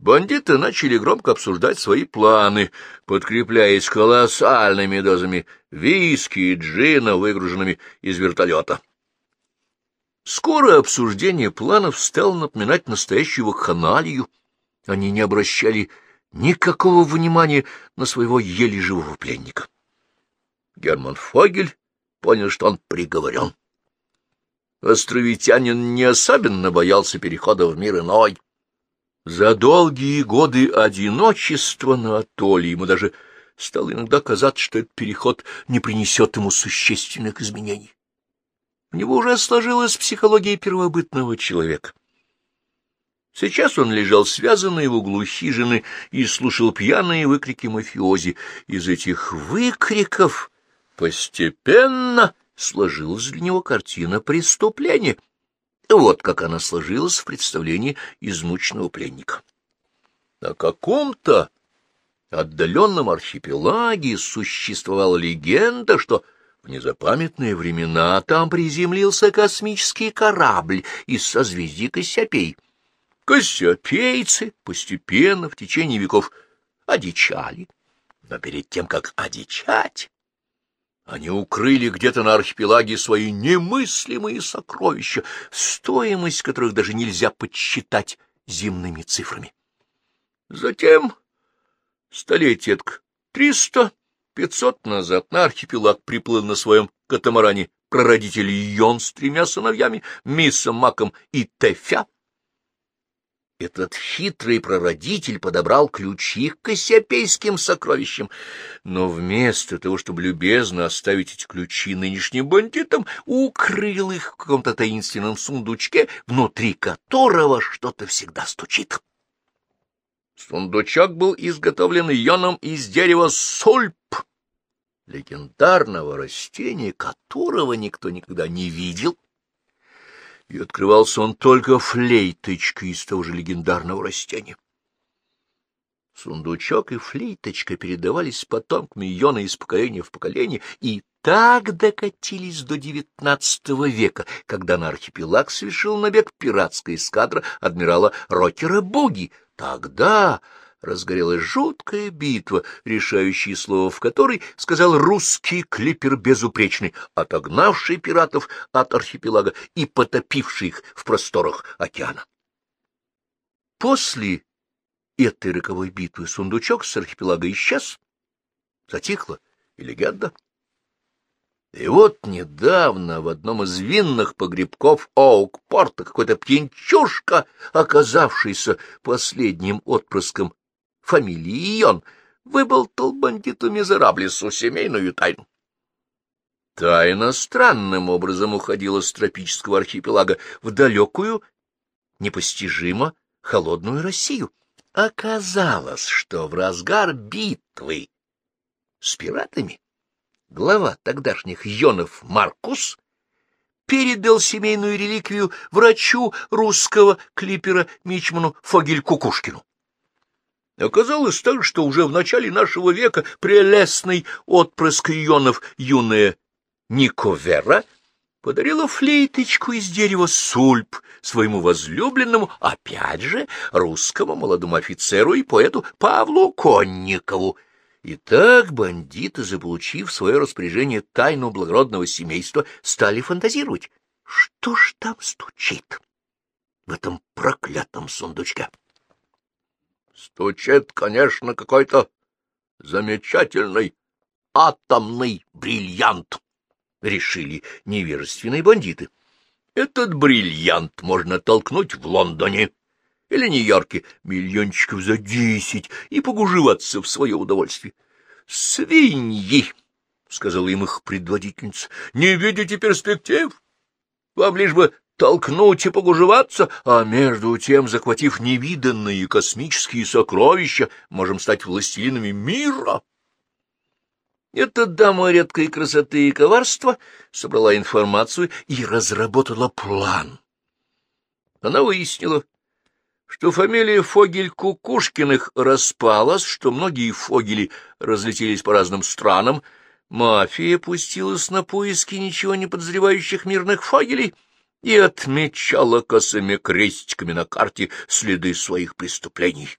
Бандиты начали громко обсуждать свои планы, подкрепляясь колоссальными дозами виски и джина, выгруженными из вертолета. Скоро обсуждение планов стало напоминать настоящую вакханалию. Они не обращали никакого внимания на своего еле живого пленника. Герман Фогель понял, что он приговорен. Островитянин не особенно боялся перехода в мир иной. За долгие годы одиночества на атолле ему даже стало иногда казаться, что этот переход не принесет ему существенных изменений. У него уже сложилась психология первобытного человека. Сейчас он лежал связанный в углу хижины и слушал пьяные выкрики мафиози. Из этих выкриков постепенно сложилась для него картина преступления. Вот как она сложилась в представлении измученного пленника. На каком-то отдаленном архипелаге существовала легенда, что в незапамятные времена там приземлился космический корабль из созвездия Кассиопей. Кассиопейцы постепенно в течение веков одичали, но перед тем, как одичать, они укрыли где-то на архипелаге свои немыслимые сокровища, стоимость которых даже нельзя подсчитать земными цифрами. Затем, столетие триста Пятьсот назад на архипелаг приплыл на своем катамаране прародитель Йон с тремя сыновьями, Миссом, Маком и Тефя. Этот хитрый прародитель подобрал ключи к кассиопейским сокровищам, но вместо того, чтобы любезно оставить эти ключи нынешним бандитам, укрыл их в каком-то таинственном сундучке, внутри которого что-то всегда стучит. Сундучок был изготовлен йоном из дерева сульп, легендарного растения, которого никто никогда не видел, и открывался он только флейточкой из того же легендарного растения. Сундучок и флейточка передавались потомками Йона из поколения в поколение, и так докатились до девятнадцатого века, когда на архипелаг совершил набег пиратская эскадра адмирала Рокера Буги. Тогда разгорелась жуткая битва, решающее слово в которой сказал русский клипер безупречный, отогнавший пиратов от архипелага и потопивший их в просторах океана. После этой роковой битвы сундучок с архипелага исчез, затихла и легенда. И вот недавно в одном из винных погребков Оук-порта какой-то пьянчушка, оказавшийся последним отпрыском фамилии Йон, выболтал бандиту Мизераблесу семейную тайну. Тайна странным образом уходила с тропического архипелага в далекую, непостижимо холодную Россию. Оказалось, что в разгар битвы с пиратами глава тогдашних Йонов Маркус передал семейную реликвию врачу русского клипера Мичману Фогель-Кукушкину. Оказалось так, что уже в начале нашего века прелестный отпрыск Ионов юная Никовера подарила флейточку из дерева сульп своему возлюбленному, опять же, русскому молодому офицеру и поэту Павлу Конникову. И так бандиты, заполучив в свое распоряжение тайну благородного семейства, стали фантазировать. Что ж там стучит в этом проклятом сундучке? Стучит, конечно, какой-то замечательный атомный бриллиант, — решили невежественные бандиты. Этот бриллиант можно толкнуть в Лондоне или Нью-Йорке миллиончиков за десять и погуживаться в свое удовольствие. «Свиньи!» — сказала им их предводительница. «Не видите перспектив? Вам лишь бы толкнуть и погужеваться, а между тем, захватив невиданные космические сокровища, можем стать властелинами мира. Эта дама редкой красоты и коварства собрала информацию и разработала план. Она выяснила, что фамилия Фогель-Кукушкиных распалась, что многие Фогели разлетелись по разным странам, мафия пустилась на поиски ничего не подозревающих мирных Фогелей — и отмечала косыми крестиками на карте следы своих преступлений.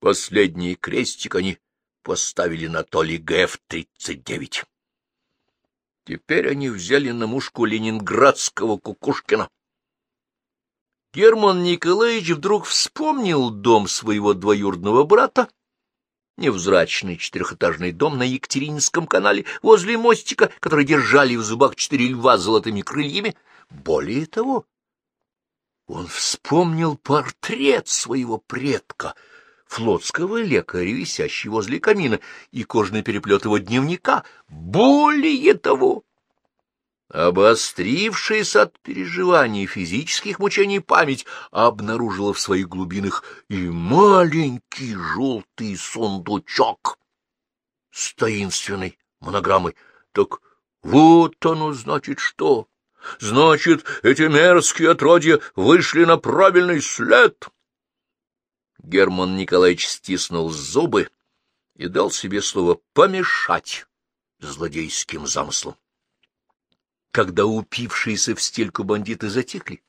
Последний крестик они поставили на Толи ГФ-39. Теперь они взяли на мушку ленинградского Кукушкина. Герман Николаевич вдруг вспомнил дом своего двоюродного брата, невзрачный четырехэтажный дом на Екатерининском канале возле мостика, который держали в зубах четыре льва с золотыми крыльями. Более того, он вспомнил портрет своего предка, флотского лекаря, висящий возле камина, и кожный переплет его дневника. Более того, обострившаяся от переживаний физических мучений память обнаружила в своих глубинах и маленький желтый сундучок с таинственной монограммой. Так вот оно значит что? Значит, эти мерзкие отродья вышли на правильный след. Герман Николаевич стиснул зубы и дал себе слово «помешать» злодейским замыслом. Когда упившиеся в стельку бандиты затихли,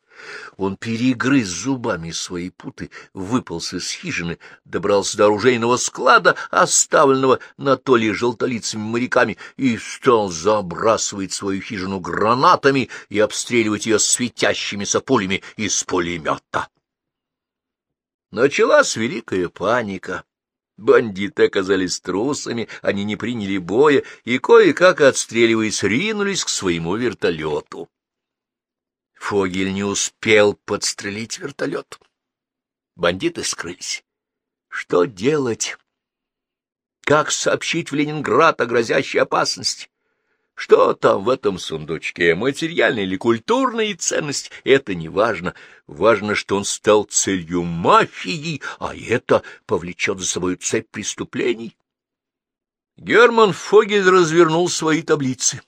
он перегрыз зубами свои путы, выполз из хижины, добрался до оружейного склада, оставленного на то ли желтолицами моряками, и стал забрасывать свою хижину гранатами и обстреливать ее светящимися пулями из пулемета. Началась великая паника. Бандиты оказались трусами, они не приняли боя и, кое-как отстреливаясь, ринулись к своему вертолету. Фогель не успел подстрелить вертолет. Бандиты скрылись. Что делать? Как сообщить в Ленинград о грозящей опасности? Что там в этом сундучке, материальная или культурная ценность, это не важно. Важно, что он стал целью мафии, а это повлечет за собой цепь преступлений. Герман Фогель развернул свои таблицы.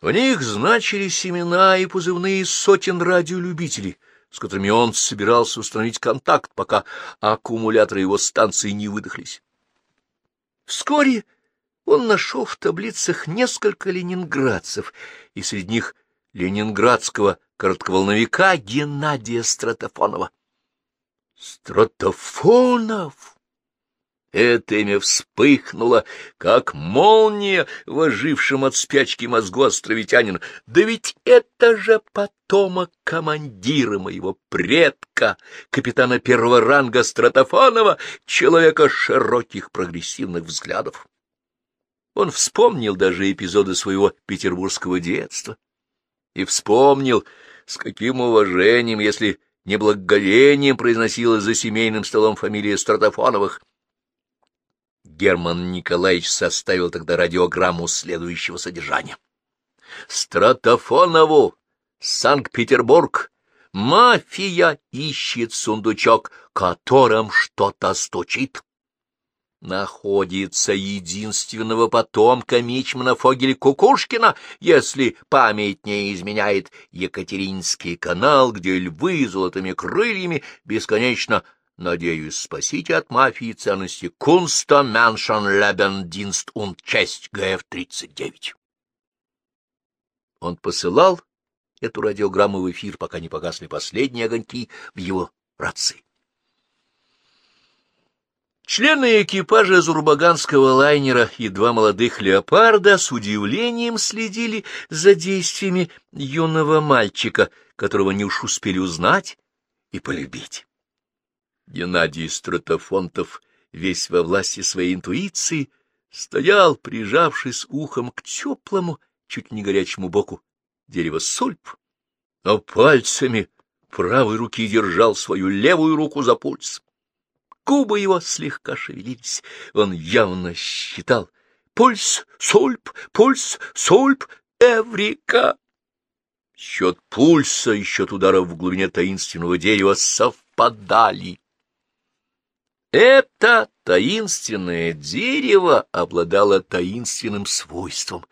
В них значились имена и позывные сотен радиолюбителей, с которыми он собирался установить контакт, пока аккумуляторы его станции не выдохлись. Вскоре он нашел в таблицах несколько ленинградцев, и среди них ленинградского коротковолновика Геннадия Стратофонова. Стратофонов! Это имя вспыхнуло, как молния в ожившем от спячки мозгу островитянина. Да ведь это же потомок командира моего предка, капитана первого ранга Стратофонова, человека широких прогрессивных взглядов. Он вспомнил даже эпизоды своего петербургского детства и вспомнил, с каким уважением, если не благоговением, произносилась за семейным столом фамилия Стратофоновых. Герман Николаевич составил тогда радиограмму следующего содержания. «Стратофонову! Санкт-Петербург! Мафия ищет сундучок, которым что-то стучит!» Находится единственного потомка Мичмана Фогеля Кукушкина, если память не изменяет Екатеринский канал, где львы золотыми крыльями бесконечно, надеюсь, спасите от мафии ценности Кунста Мэншен Лебендинст und часть ГФ-39. Он посылал эту радиограмму в эфир, пока не погасли последние огоньки в его рации. Члены экипажа Зурбаганского лайнера и два молодых леопарда с удивлением следили за действиями юного мальчика, которого они уж успели узнать и полюбить. Геннадий Стратофонтов, весь во власти своей интуиции, стоял, прижавшись ухом к теплому, чуть не горячему боку дерева сульп, а пальцами правой руки держал свою левую руку за пульс. Губы его слегка шевелились. Он явно считал. Пульс, сульп, пульс, сульп, эврика. Счет пульса и счет ударов в глубине таинственного дерева совпадали. Это таинственное дерево обладало таинственным свойством.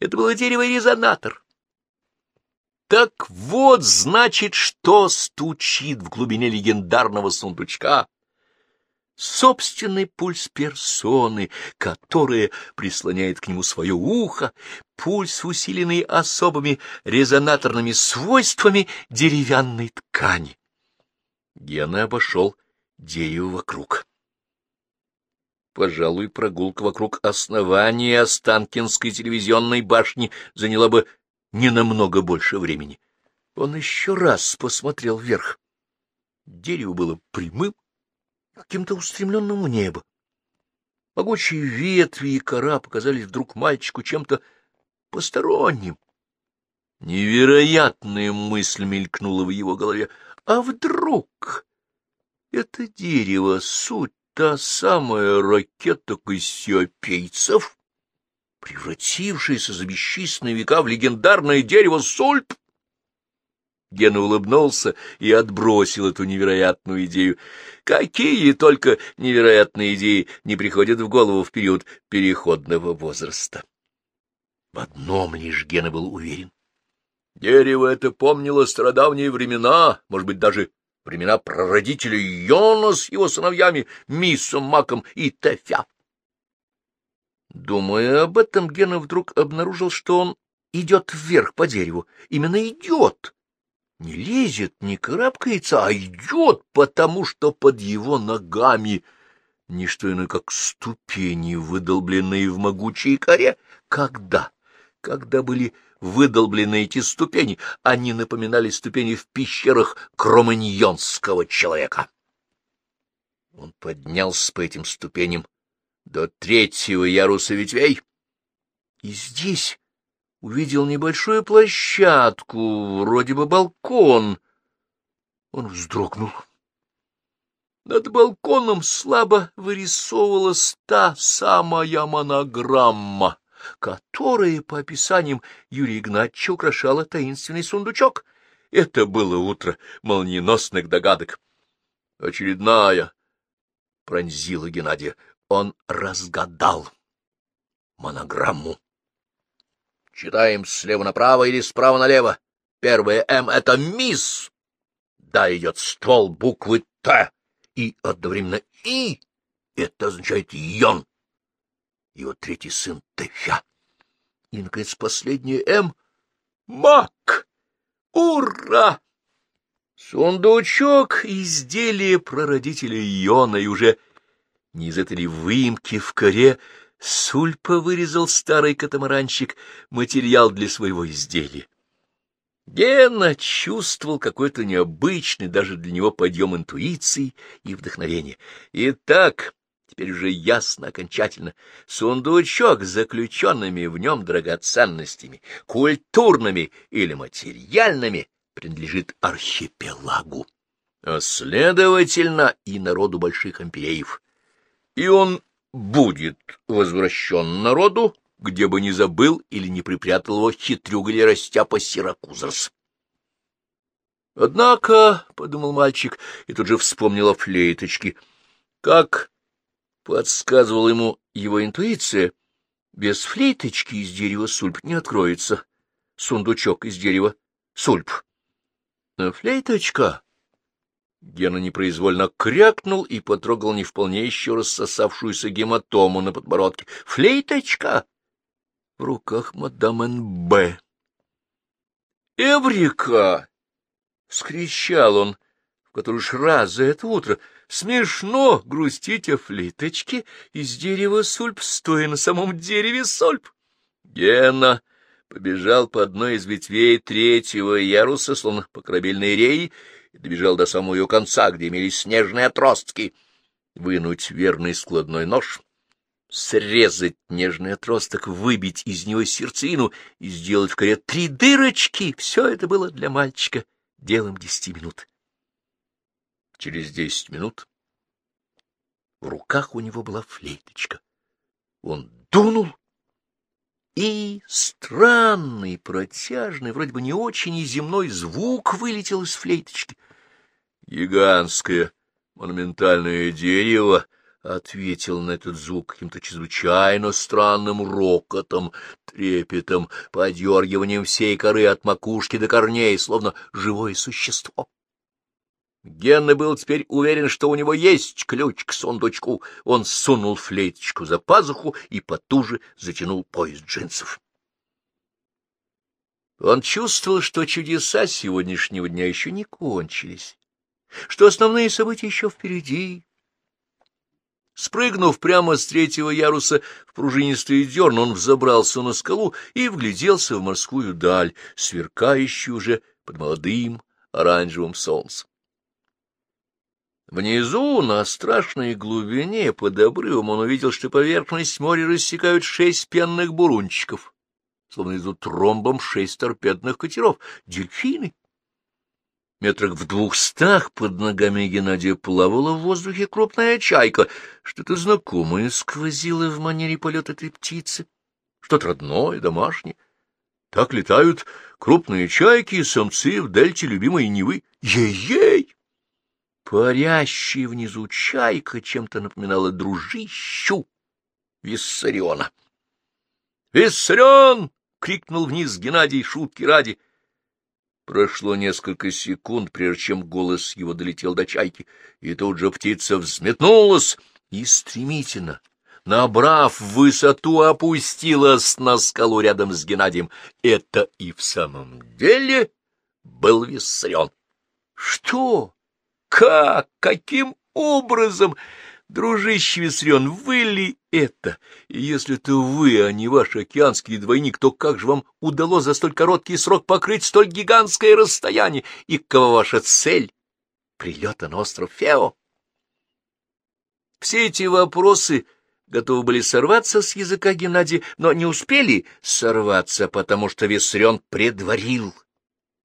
Это было дерево-резонатор. Так вот, значит, что стучит в глубине легендарного сундучка собственный пульс персоны, которая прислоняет к нему свое ухо, пульс, усиленный особыми резонаторными свойствами деревянной ткани. Гена обошел дерево вокруг. Пожалуй, прогулка вокруг основания Останкинской телевизионной башни заняла бы не намного больше времени. Он еще раз посмотрел вверх. Дерево было прямым, каким-то устремленным в небо. Могучие ветви и кора показались вдруг мальчику чем-то посторонним. Невероятная мысль мелькнула в его голове. А вдруг это дерево — суть та самая ракета кассиопейцев, превратившаяся за бесчисленные века в легендарное дерево Сульп? Гена улыбнулся и отбросил эту невероятную идею. Какие только невероятные идеи не приходят в голову в период переходного возраста. В одном лишь Гена был уверен. Дерево это помнило стародавние времена, может быть, даже времена прародителя Йона с его сыновьями Миссом, Маком и Тефя. Думая об этом, Гена вдруг обнаружил, что он идет вверх по дереву. Именно идет не лезет, не карабкается, а идет, потому что под его ногами не что иное, как ступени, выдолбленные в могучей коре. Когда? Когда были выдолблены эти ступени, они напоминали ступени в пещерах кроманьонского человека. Он поднялся по этим ступеням до третьего яруса ветвей, и здесь увидел небольшую площадку, вроде бы балкон. Он вздрогнул. Над балконом слабо вырисовывалась та самая монограмма, которая, по описаниям Юрия Игнатьевича, украшала таинственный сундучок. Это было утро молниеносных догадок. Очередная пронзила Геннадия. Он разгадал монограмму. Читаем слева направо или справа налево. Первое «М» — это «Мисс». Да, идет ствол буквы «Т» и одновременно «И». Это означает «Йон». Его третий сын — Тэфя. И, наконец, последнее «М» — «Мак». Ура! Сундучок — изделие прародителя Йона, и уже не из этой выемки в коре Сульпа вырезал старый катамаранчик материал для своего изделия. Гена чувствовал какой-то необычный даже для него подъем интуиции и вдохновения. Итак, теперь уже ясно окончательно, сундучок с заключенными в нем драгоценностями, культурными или материальными, принадлежит архипелагу, а следовательно и народу больших империев. И он будет возвращен народу, где бы не забыл или не припрятал его хитрюга или растяпа Сиракузерс. Однако, — подумал мальчик, и тут же вспомнил о флейточке, как подсказывала ему его интуиция, без флейточки из дерева сульп не откроется, сундучок из дерева сульп. Но флейточка Гена непроизвольно крякнул и потрогал не вполне еще рассосавшуюся гематому на подбородке. «Флейточка!» В руках мадам Н.Б. «Эврика!» — вскричал он, в который уж раз за это утро. «Смешно грустить о флейточке из дерева сульп, стоя на самом дереве сульп!» Гена побежал по одной из ветвей третьего яруса, словно по корабельной рее, и добежал до самого ее конца, где имелись снежные отростки. Вынуть верный складной нож, срезать нежный отросток, выбить из него сердцевину и сделать в коре три дырочки — все это было для мальчика делом десяти минут. Через десять минут в руках у него была флейточка. Он дунул, и странный, протяжный, вроде бы не очень и земной звук вылетел из флейточки. Гигантское монументальное дерево ответил на этот звук каким-то чрезвычайно странным рокотом, трепетом, подергиванием всей коры от макушки до корней, словно живое существо. Генна был теперь уверен, что у него есть ключ к сундучку. Он сунул флейточку за пазуху и потуже затянул пояс джинсов. Он чувствовал, что чудеса сегодняшнего дня еще не кончились, что основные события еще впереди. Спрыгнув прямо с третьего яруса в пружинистый дерн, он взобрался на скалу и вгляделся в морскую даль, сверкающую уже под молодым оранжевым солнцем. Внизу, на страшной глубине, под обрывом, он увидел, что поверхность моря рассекают шесть пенных бурунчиков, словно идут тромбом шесть торпедных катеров, дельфины. Метрах в двухстах под ногами Геннадия плавала в воздухе крупная чайка. Что-то знакомое сквозило в манере полета этой птицы, что-то родное, домашнее. Так летают крупные чайки и самцы в дельте любимой Невы. Ей-ей! Парящая внизу чайка чем-то напоминала дружищу Виссариона. «Виссарион!» — крикнул вниз Геннадий шутки ради. Прошло несколько секунд, прежде чем голос его долетел до чайки, и тут же птица взметнулась и стремительно, набрав высоту, опустилась на скалу рядом с Геннадием. Это и в самом деле был Виссарион. — Что? Как? Каким образом? Дружище Виссарион, вы ли это? И если это вы, а не ваш океанский двойник, то как же вам удалось за столь короткий срок покрыть столь гигантское расстояние? И какова ваша цель? Прилета на остров Фео? Все эти вопросы готовы были сорваться с языка Геннадия, но не успели сорваться, потому что Виссарион предварил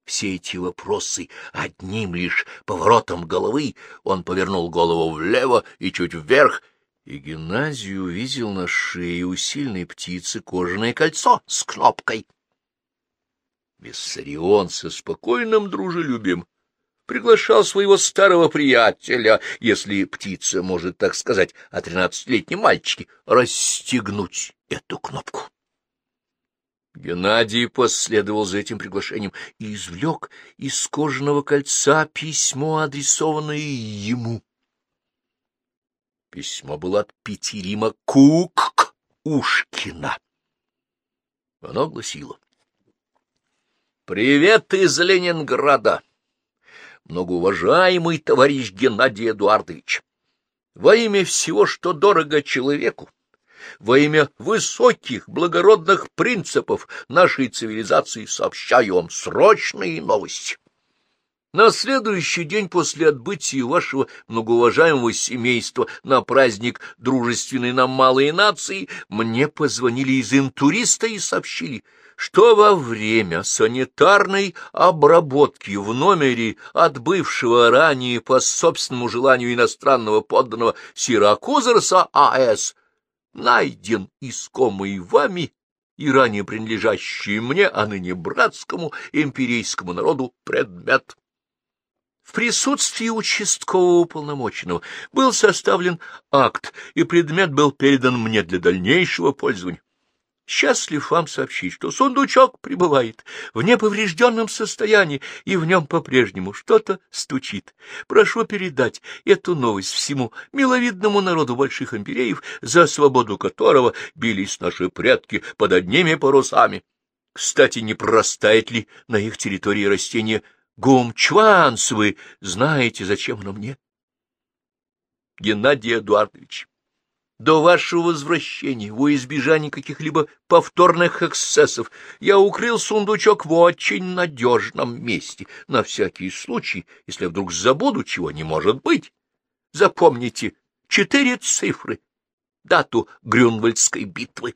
все эти вопросы одним лишь поворотом головы. Он повернул голову влево и чуть вверх, и Геннадий увидел на шее у сильной птицы кожаное кольцо с кнопкой. Виссарион со спокойным дружелюбием приглашал своего старого приятеля, если птица может так сказать о тринадцатилетнем мальчике, расстегнуть эту кнопку. Геннадий последовал за этим приглашением и извлек из кожаного кольца письмо, адресованное ему. Письмо было от Петерима Кук-Ушкина. Оно гласило. «Привет из Ленинграда, многоуважаемый товарищ Геннадий Эдуардович! Во имя всего, что дорого человеку, во имя высоких благородных принципов нашей цивилизации сообщаю вам срочные новости. На следующий день после отбытия вашего многоуважаемого семейства на праздник дружественной нам малой нации мне позвонили из интуриста и сообщили, что во время санитарной обработки в номере отбывшего ранее по собственному желанию иностранного подданного Сиракузерса А.С найден искомый вами и ранее принадлежащий мне, а ныне братскому империйскому народу предмет. В присутствии участкового уполномоченного был составлен акт, и предмет был передан мне для дальнейшего пользования. Счастлив вам сообщить, что сундучок пребывает в неповрежденном состоянии, и в нем по-прежнему что-то стучит. Прошу передать эту новость всему миловидному народу больших империев, за свободу которого бились наши предки под одними парусами. Кстати, не простает ли на их территории растение гумчванс? Вы знаете, зачем оно мне? Геннадий Эдуардович до вашего возвращения, во избежание каких-либо повторных эксцессов, я укрыл сундучок в очень надежном месте, на всякий случай, если вдруг забуду, чего не может быть. Запомните четыре цифры, дату Грюнвальдской битвы